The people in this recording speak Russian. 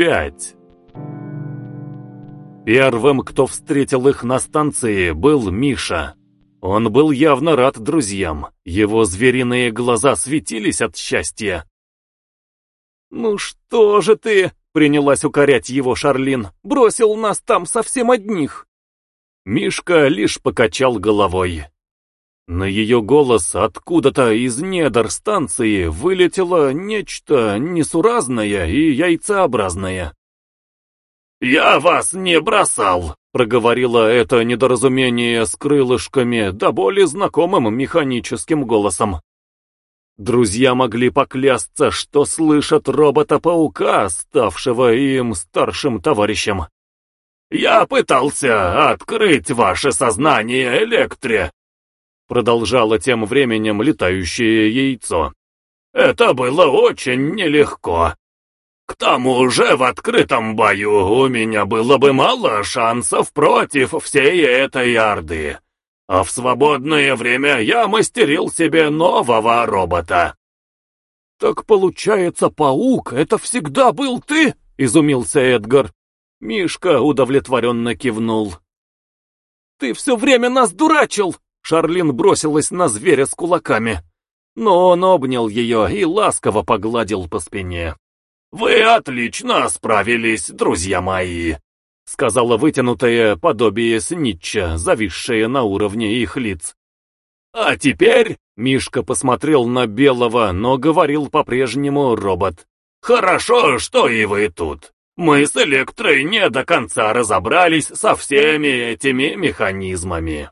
пять. Первым, кто встретил их на станции, был Миша. Он был явно рад друзьям, его звериные глаза светились от счастья. «Ну что же ты?» — принялась укорять его Шарлин. «Бросил нас там совсем одних!» Мишка лишь покачал головой. На ее голос откуда-то из недр станции вылетело нечто несуразное и яйцеобразное. «Я вас не бросал!» — проговорила это недоразумение с крылышками, да более знакомым механическим голосом. Друзья могли поклясться, что слышат робота-паука, ставшего им старшим товарищем. «Я пытался открыть ваше сознание, Электре!» Продолжало тем временем летающее яйцо. «Это было очень нелегко. К тому же в открытом бою у меня было бы мало шансов против всей этой орды. А в свободное время я мастерил себе нового робота. «Так получается, паук, это всегда был ты?» — изумился Эдгар. Мишка удовлетворенно кивнул. «Ты все время нас дурачил!» Шарлин бросилась на зверя с кулаками. Но он обнял ее и ласково погладил по спине. «Вы отлично справились, друзья мои!» сказала вытянутое подобие снитча, зависшее на уровне их лиц. «А теперь...» — Мишка посмотрел на Белого, но говорил по-прежнему робот. «Хорошо, что и вы тут. Мы с Электрой не до конца разобрались со всеми этими механизмами».